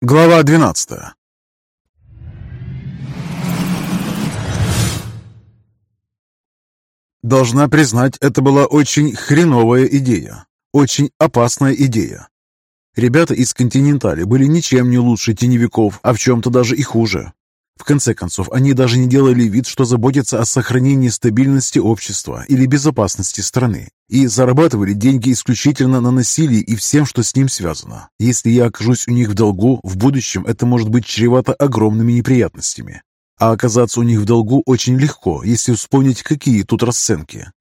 Глава 12 Должна признать, это была очень хреновая идея. Очень опасная идея. Ребята из «Континентали» были ничем не лучше теневиков, а в чем-то даже и хуже. В конце концов, они даже не делали вид, что заботятся о сохранении стабильности общества или безопасности страны, и зарабатывали деньги исключительно на насилии и всем, что с ним связано. Если я окажусь у них в долгу, в будущем это может быть чревато огромными неприятностями. А оказаться у них в долгу очень легко, если вспомнить, какие тут расценки.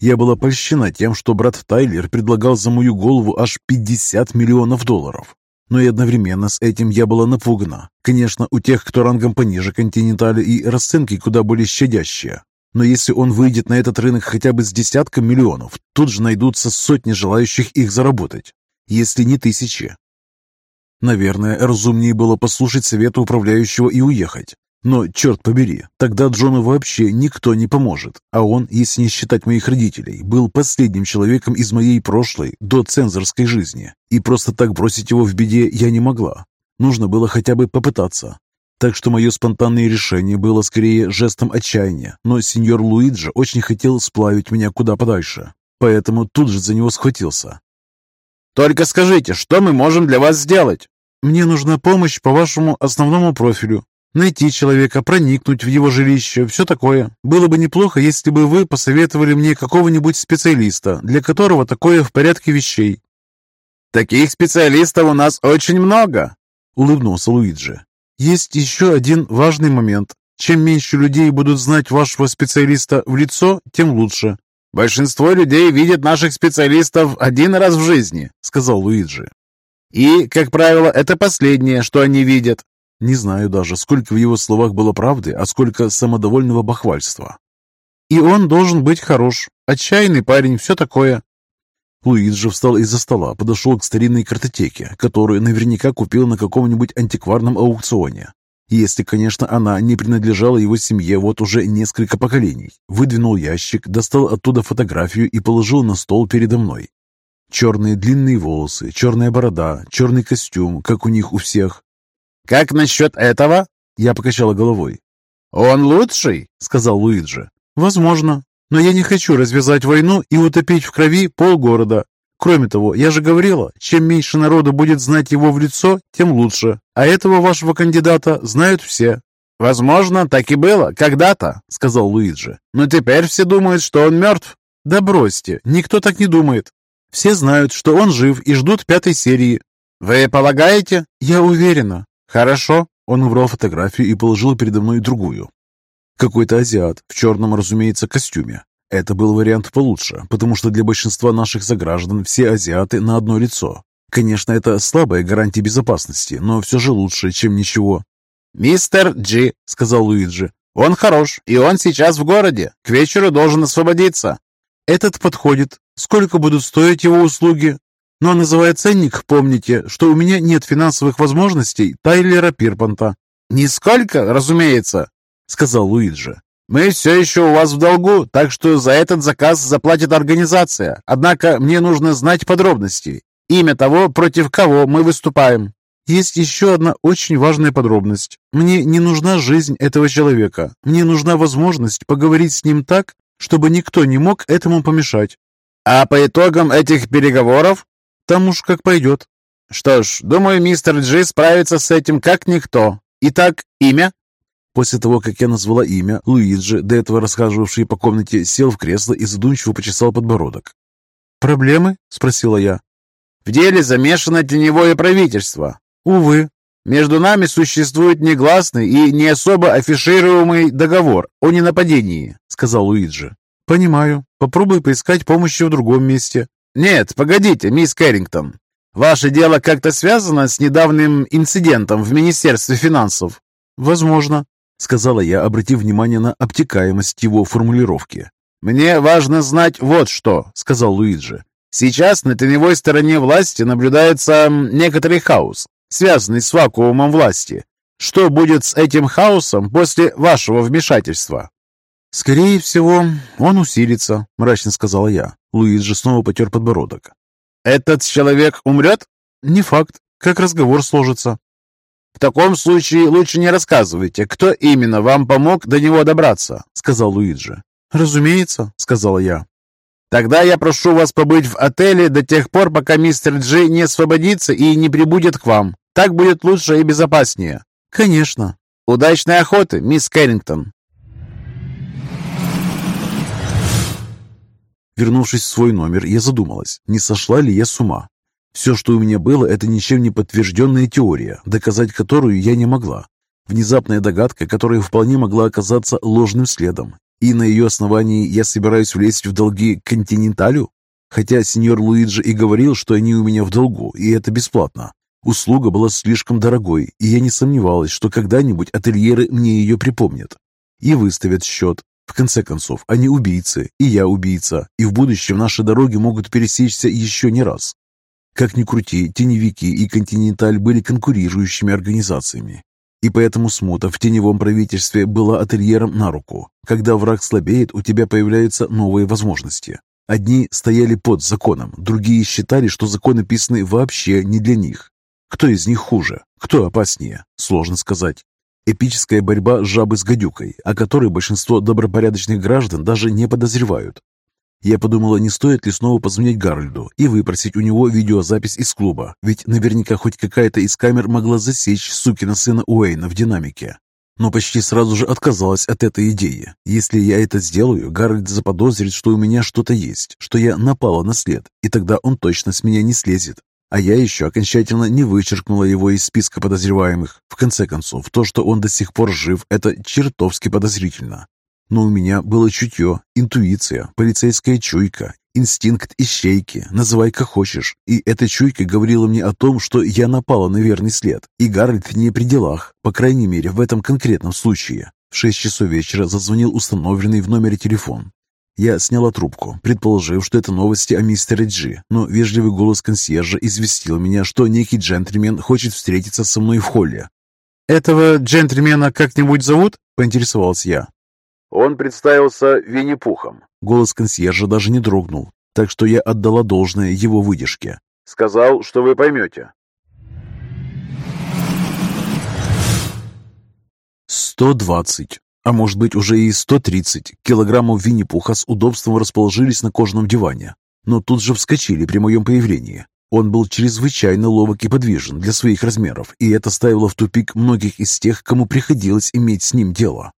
Я была польщена тем, что брат Тайлер предлагал за мою голову аж 50 миллионов долларов. Но и одновременно с этим я была напугана. Конечно, у тех, кто рангом пониже континентали, и расценки куда более щадящие. Но если он выйдет на этот рынок хотя бы с десятком миллионов, тут же найдутся сотни желающих их заработать, если не тысячи. Наверное, разумнее было послушать совета управляющего и уехать. Но, черт побери, тогда Джону вообще никто не поможет, а он, если не считать моих родителей, был последним человеком из моей прошлой, до цензорской жизни, и просто так бросить его в беде я не могла. Нужно было хотя бы попытаться. Так что мое спонтанное решение было скорее жестом отчаяния, но сеньор Луиджи очень хотел сплавить меня куда подальше, поэтому тут же за него схватился. «Только скажите, что мы можем для вас сделать?» «Мне нужна помощь по вашему основному профилю. Найти человека, проникнуть в его жилище, все такое. Было бы неплохо, если бы вы посоветовали мне какого-нибудь специалиста, для которого такое в порядке вещей». «Таких специалистов у нас очень много», — улыбнулся Луиджи. «Есть еще один важный момент. Чем меньше людей будут знать вашего специалиста в лицо, тем лучше». «Большинство людей видят наших специалистов один раз в жизни», — сказал Луиджи. «И, как правило, это последнее, что они видят. Не знаю даже, сколько в его словах было правды, а сколько самодовольного бахвальства. И он должен быть хорош. Отчаянный парень, все такое. Луиджи встал из-за стола, подошел к старинной картотеке, которую наверняка купил на каком-нибудь антикварном аукционе. Если, конечно, она не принадлежала его семье вот уже несколько поколений. Выдвинул ящик, достал оттуда фотографию и положил на стол передо мной. Черные длинные волосы, черная борода, черный костюм, как у них у всех, «Как насчет этого?» Я покачала головой. «Он лучший?» — сказал Луиджи. «Возможно. Но я не хочу развязать войну и утопить в крови полгорода. Кроме того, я же говорила, чем меньше народу будет знать его в лицо, тем лучше. А этого вашего кандидата знают все». «Возможно, так и было, когда-то», — сказал Луиджи. «Но теперь все думают, что он мертв». «Да бросьте, никто так не думает. Все знают, что он жив и ждут пятой серии». «Вы полагаете?» «Я уверена. «Хорошо». Он убрал фотографию и положил передо мной другую. Какой-то азиат, в черном, разумеется, костюме. Это был вариант получше, потому что для большинства наших сограждан все азиаты на одно лицо. Конечно, это слабая гарантия безопасности, но все же лучше, чем ничего. «Мистер Джи», — сказал Луиджи, — «он хорош, и он сейчас в городе. К вечеру должен освободиться». «Этот подходит. Сколько будут стоить его услуги?» Но называя ценник, помните, что у меня нет финансовых возможностей Тайлера Пирпанта». «Нисколько, разумеется», — сказал Луиджи. «Мы все еще у вас в долгу, так что за этот заказ заплатит организация. Однако мне нужно знать подробности. Имя того, против кого мы выступаем». Есть еще одна очень важная подробность. Мне не нужна жизнь этого человека. Мне нужна возможность поговорить с ним так, чтобы никто не мог этому помешать. А по итогам этих переговоров там уж как пойдет. Что ж, думаю, мистер Джи справится с этим как никто. Итак, имя? После того, как я назвала имя, Луиджи, до этого расхаживавший по комнате, сел в кресло и задумчиво почесал подбородок. «Проблемы?» — спросила я. «В деле замешано теневое правительство». «Увы». «Между нами существует негласный и не особо афишируемый договор о ненападении», — сказал Луиджи. «Понимаю. Попробуй поискать помощи в другом месте. «Нет, погодите, мисс Кэррингтон. Ваше дело как-то связано с недавним инцидентом в Министерстве финансов?» «Возможно», — сказала я, обратив внимание на обтекаемость его формулировки. «Мне важно знать вот что», — сказал Луиджи. «Сейчас на теневой стороне власти наблюдается некоторый хаос, связанный с вакуумом власти. Что будет с этим хаосом после вашего вмешательства?» «Скорее всего, он усилится», — мрачно сказала я. Луиджи снова потер подбородок. «Этот человек умрет?» «Не факт. Как разговор сложится?» В таком случае лучше не рассказывайте, кто именно вам помог до него добраться, сказал Луиджи. Разумеется, сказала я. Тогда я прошу вас побыть в отеле до тех пор, пока мистер Джи не освободится и не прибудет к вам. Так будет лучше и безопаснее. Конечно. Удачной охоты, мисс Кэррингтон. Вернувшись в свой номер, я задумалась, не сошла ли я с ума. Все, что у меня было, это ничем не подтвержденная теория, доказать которую я не могла. Внезапная догадка, которая вполне могла оказаться ложным следом. И на ее основании я собираюсь влезть в долги «Континенталю»? Хотя сеньор Луиджи и говорил, что они у меня в долгу, и это бесплатно. Услуга была слишком дорогой, и я не сомневалась, что когда-нибудь ательеры мне ее припомнят и выставят счет. В конце концов, они убийцы, и я убийца, и в будущем наши дороги могут пересечься еще не раз. Как ни крути, теневики и «Континенталь» были конкурирующими организациями. И поэтому смута в теневом правительстве была ательером на руку. Когда враг слабеет, у тебя появляются новые возможности. Одни стояли под законом, другие считали, что законы писаны вообще не для них. Кто из них хуже? Кто опаснее? Сложно сказать. Эпическая борьба жабы с гадюкой, о которой большинство добропорядочных граждан даже не подозревают. Я подумала, не стоит ли снова позвонить Гарольду и выпросить у него видеозапись из клуба, ведь наверняка хоть какая-то из камер могла засечь сукина сына Уэйна в динамике. Но почти сразу же отказалась от этой идеи. Если я это сделаю, Гарольд заподозрит, что у меня что-то есть, что я напала на след, и тогда он точно с меня не слезет. А я еще окончательно не вычеркнула его из списка подозреваемых. В конце концов, то, что он до сих пор жив, это чертовски подозрительно. Но у меня было чутье, интуиция, полицейская чуйка, инстинкт ищейки, называй как хочешь. И эта чуйка говорила мне о том, что я напала на верный след, и Гарольд не при делах, по крайней мере, в этом конкретном случае. В шесть часов вечера зазвонил установленный в номере телефон. Я сняла трубку, предположив, что это новости о мистере Джи, но вежливый голос консьержа известил меня, что некий джентльмен хочет встретиться со мной в холле. «Этого джентльмена как-нибудь зовут?» – поинтересовался я. Он представился Винни-Пухом. Голос консьержа даже не дрогнул, так что я отдала должное его выдержке. Сказал, что вы поймете. Сто двадцать, а может быть уже и сто тридцать килограммов Винни-Пуха с удобством расположились на кожаном диване, но тут же вскочили при моем появлении. Он был чрезвычайно ловок и подвижен для своих размеров, и это ставило в тупик многих из тех, кому приходилось иметь с ним дело.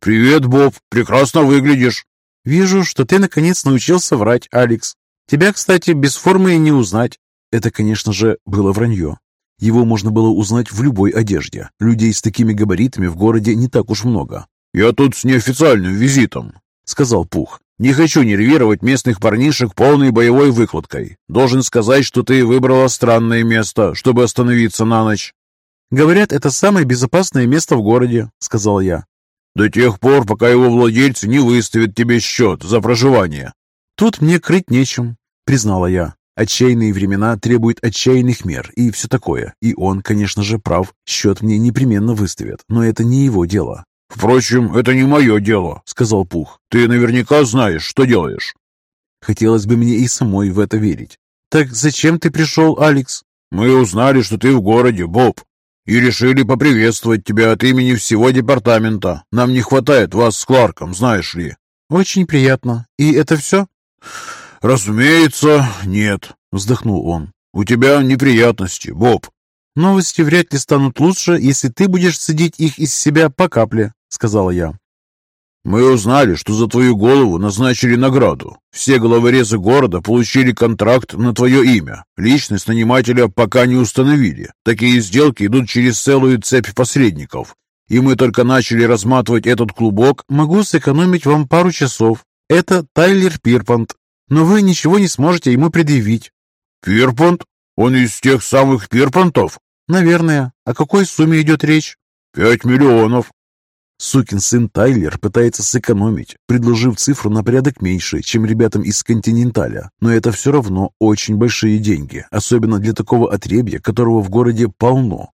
«Привет, Боб! Прекрасно выглядишь!» «Вижу, что ты наконец научился врать, Алекс. Тебя, кстати, без формы и не узнать». Это, конечно же, было вранье. Его можно было узнать в любой одежде. Людей с такими габаритами в городе не так уж много. «Я тут с неофициальным визитом», — сказал Пух. «Не хочу нервировать местных парнишек полной боевой выкладкой. Должен сказать, что ты выбрала странное место, чтобы остановиться на ночь». «Говорят, это самое безопасное место в городе», — сказал я. До тех пор, пока его владельцы не выставят тебе счет за проживание. Тут мне крыть нечем, признала я. Отчаянные времена требуют отчаянных мер и все такое. И он, конечно же, прав. Счет мне непременно выставят, но это не его дело. «Впрочем, это не мое дело», — сказал Пух. «Ты наверняка знаешь, что делаешь». Хотелось бы мне и самой в это верить. «Так зачем ты пришел, Алекс?» «Мы узнали, что ты в городе, Боб и решили поприветствовать тебя от имени всего департамента. Нам не хватает вас с Кларком, знаешь ли». «Очень приятно. И это все?» «Разумеется, нет», — вздохнул он. «У тебя неприятности, Боб». «Новости вряд ли станут лучше, если ты будешь цедить их из себя по капле», — сказала я. Мы узнали, что за твою голову назначили награду. Все головорезы города получили контракт на твое имя. Личность нанимателя пока не установили. Такие сделки идут через целую цепь посредников. И мы только начали разматывать этот клубок. Могу сэкономить вам пару часов. Это Тайлер Пирпант. Но вы ничего не сможете ему предъявить. Пирпант? Он из тех самых Пирпантов? Наверное. О какой сумме идет речь? Пять миллионов. Сукин сын Тайлер пытается сэкономить, предложив цифру на порядок меньше, чем ребятам из «Континенталя». Но это все равно очень большие деньги, особенно для такого отребья, которого в городе полно.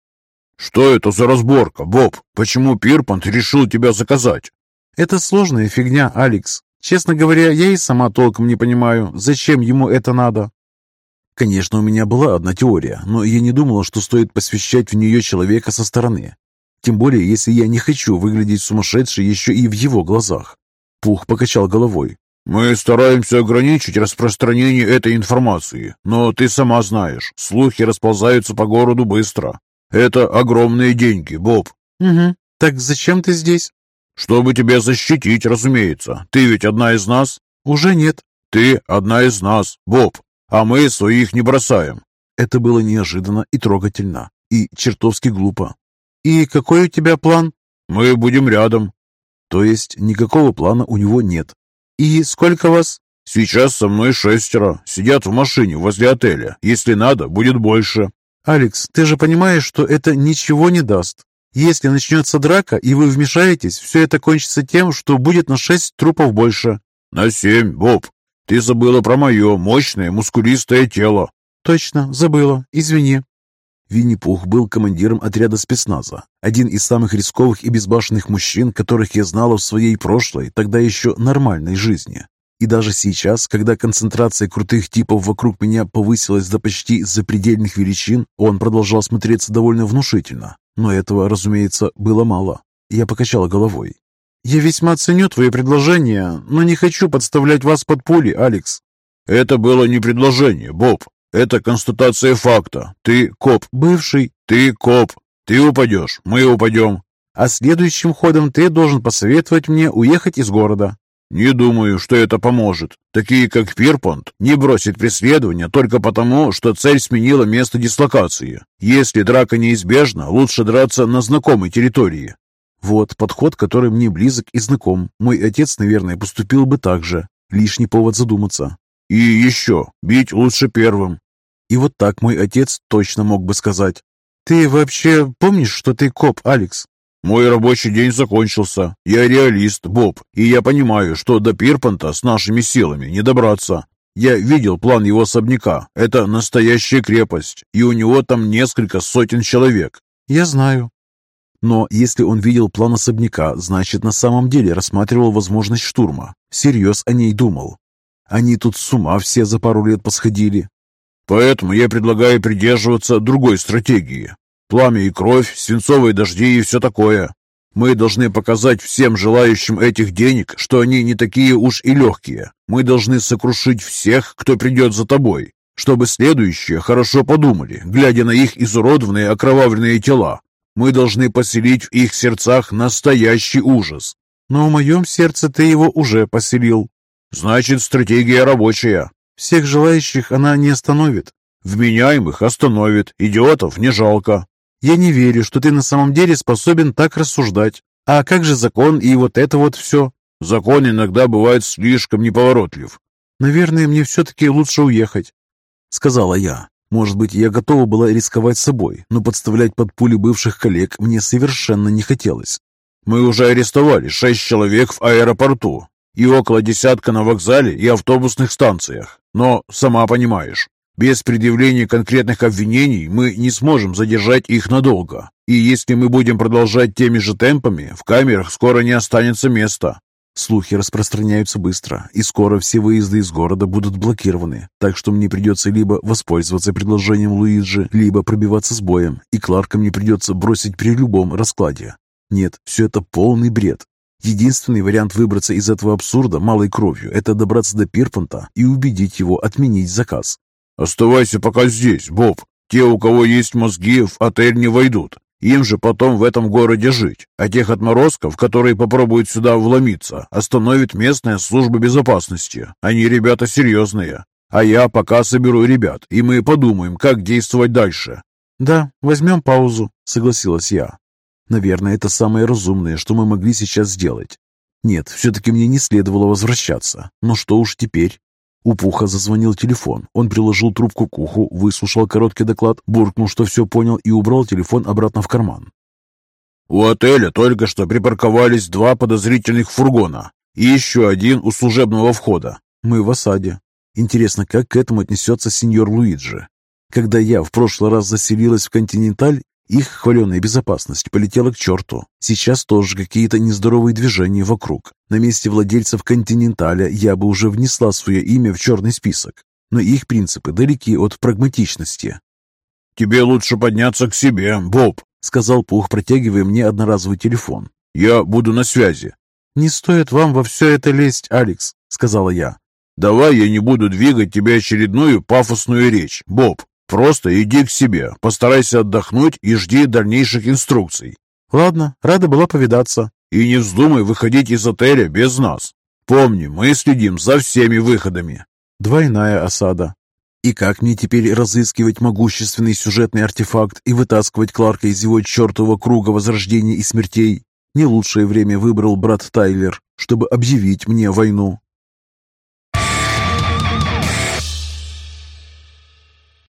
«Что это за разборка, Боб? Почему Пирпант решил тебя заказать?» «Это сложная фигня, Алекс. Честно говоря, я и сама толком не понимаю, зачем ему это надо». Конечно, у меня была одна теория, но я не думала, что стоит посвящать в нее человека со стороны. Тем более, если я не хочу выглядеть сумасшедшей еще и в его глазах. Пух покачал головой. «Мы стараемся ограничить распространение этой информации, но ты сама знаешь, слухи расползаются по городу быстро. Это огромные деньги, Боб». «Угу. Так зачем ты здесь?» «Чтобы тебя защитить, разумеется. Ты ведь одна из нас?» «Уже нет». «Ты одна из нас, Боб, а мы своих не бросаем». Это было неожиданно и трогательно, и чертовски глупо. «И какой у тебя план?» «Мы будем рядом». То есть никакого плана у него нет. «И сколько вас?» «Сейчас со мной шестеро. Сидят в машине возле отеля. Если надо, будет больше». «Алекс, ты же понимаешь, что это ничего не даст. Если начнется драка, и вы вмешаетесь, все это кончится тем, что будет на шесть трупов больше». «На семь, Боб. Ты забыла про мое мощное, мускулистое тело». «Точно, забыла. Извини». Винни-Пух был командиром отряда спецназа, один из самых рисковых и безбашенных мужчин, которых я знала в своей прошлой, тогда еще нормальной жизни. И даже сейчас, когда концентрация крутых типов вокруг меня повысилась до почти запредельных величин, он продолжал смотреться довольно внушительно. Но этого, разумеется, было мало. Я покачала головой. «Я весьма ценю твои предложения, но не хочу подставлять вас под пули, Алекс». «Это было не предложение, Боб. Это констатация факта. Ты коп. Бывший. Ты коп. Ты упадешь. Мы упадем. А следующим ходом ты должен посоветовать мне уехать из города. Не думаю, что это поможет. Такие, как Пирпонт, не бросит преследование только потому, что цель сменила место дислокации. Если драка неизбежна, лучше драться на знакомой территории. Вот подход, который мне близок и знаком. Мой отец, наверное, поступил бы так же. Лишний повод задуматься. И еще, бить лучше первым. И вот так мой отец точно мог бы сказать. Ты вообще помнишь, что ты коп, Алекс? Мой рабочий день закончился. Я реалист, Боб, и я понимаю, что до Пирпанта с нашими силами не добраться. Я видел план его особняка. Это настоящая крепость, и у него там несколько сотен человек. Я знаю. Но если он видел план особняка, значит, на самом деле рассматривал возможность штурма. Всерьез о ней думал. Они тут с ума все за пару лет посходили. Поэтому я предлагаю придерживаться другой стратегии. Пламя и кровь, свинцовые дожди и все такое. Мы должны показать всем желающим этих денег, что они не такие уж и легкие. Мы должны сокрушить всех, кто придет за тобой, чтобы следующие хорошо подумали, глядя на их изуродованные окровавленные тела. Мы должны поселить в их сердцах настоящий ужас. Но в моем сердце ты его уже поселил. Значит, стратегия рабочая. Всех желающих она не остановит. Вменяемых остановит, идиотов не жалко. Я не верю, что ты на самом деле способен так рассуждать. А как же закон и вот это вот все? Закон иногда бывает слишком неповоротлив. Наверное, мне все-таки лучше уехать, сказала я. Может быть, я готова была рисковать собой, но подставлять под пули бывших коллег мне совершенно не хотелось. Мы уже арестовали шесть человек в аэропорту и около десятка на вокзале и автобусных станциях. Но, сама понимаешь, без предъявления конкретных обвинений мы не сможем задержать их надолго. И если мы будем продолжать теми же темпами, в камерах скоро не останется места. Слухи распространяются быстро, и скоро все выезды из города будут блокированы, так что мне придется либо воспользоваться предложением Луиджи, либо пробиваться с боем, и Кларка мне придется бросить при любом раскладе. Нет, все это полный бред. Единственный вариант выбраться из этого абсурда малой кровью – это добраться до Пирпанта и убедить его отменить заказ. «Оставайся пока здесь, Боб. Те, у кого есть мозги, в отель не войдут. Им же потом в этом городе жить. А тех отморозков, которые попробуют сюда вломиться, остановит местная служба безопасности. Они ребята серьезные. А я пока соберу ребят, и мы подумаем, как действовать дальше». «Да, возьмем паузу», — согласилась я. Наверное, это самое разумное, что мы могли сейчас сделать. Нет, все-таки мне не следовало возвращаться. Но что уж теперь? У Пуха зазвонил телефон. Он приложил трубку к уху, выслушал короткий доклад, буркнул, что все понял, и убрал телефон обратно в карман. «У отеля только что припарковались два подозрительных фургона и еще один у служебного входа. Мы в осаде. Интересно, как к этому отнесется сеньор Луиджи? Когда я в прошлый раз заселилась в «Континенталь», их хваленая безопасность полетела к черту. Сейчас тоже какие-то нездоровые движения вокруг. На месте владельцев «Континенталя» я бы уже внесла свое имя в черный список. но их принципы далеки от прагматичности. «Тебе лучше подняться к себе, Боб», — сказал Пух, протягивая мне одноразовый телефон. «Я буду на связи». «Не стоит вам во все это лезть, Алекс», — сказала я. «Давай я не буду двигать тебе очередную пафосную речь, Боб. Просто иди к себе, постарайся отдохнуть и жди дальнейших инструкций». «Ладно, рада была повидаться». «И не вздумай выходить из отеля без нас. Помни, мы следим за всеми выходами». Двойная осада. И как мне теперь разыскивать могущественный сюжетный артефакт и вытаскивать Кларка из его чертового круга возрождений и смертей? Не лучшее время выбрал брат Тайлер, чтобы объявить мне войну.